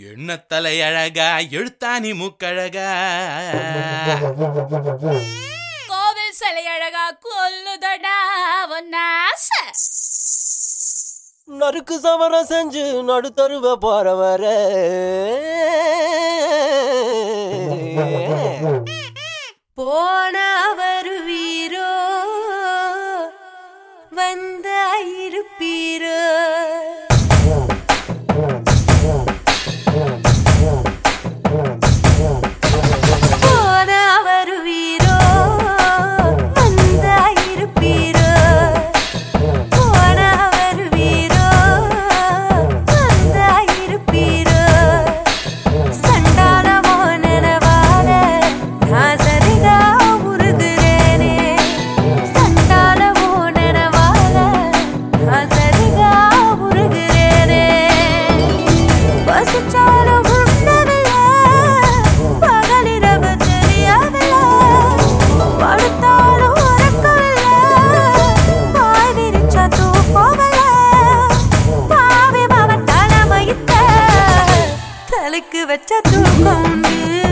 எண்ணத்தலை அழகா எழுத்தாணி மூக்கழகா. கோவில் சிலை அழகா கொல்லுதடா நறுக்கு சமரம் செஞ்சு நடுத்தருவ போறவர. போ தலைக்கு வச்ச தூக்கம்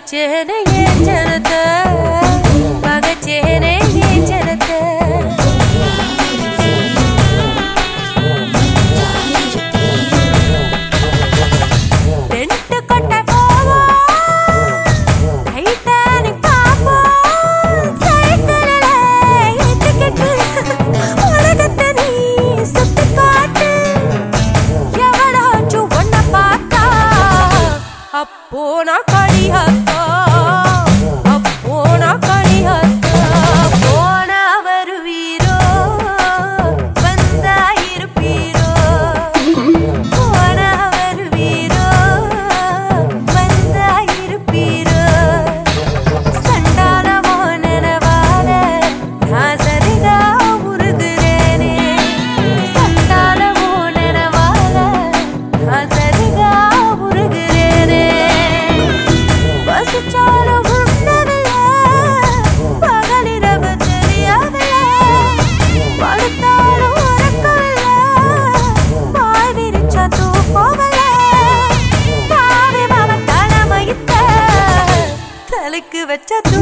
சேனையே ஜனத்தை போனா களியாத்தா চাদর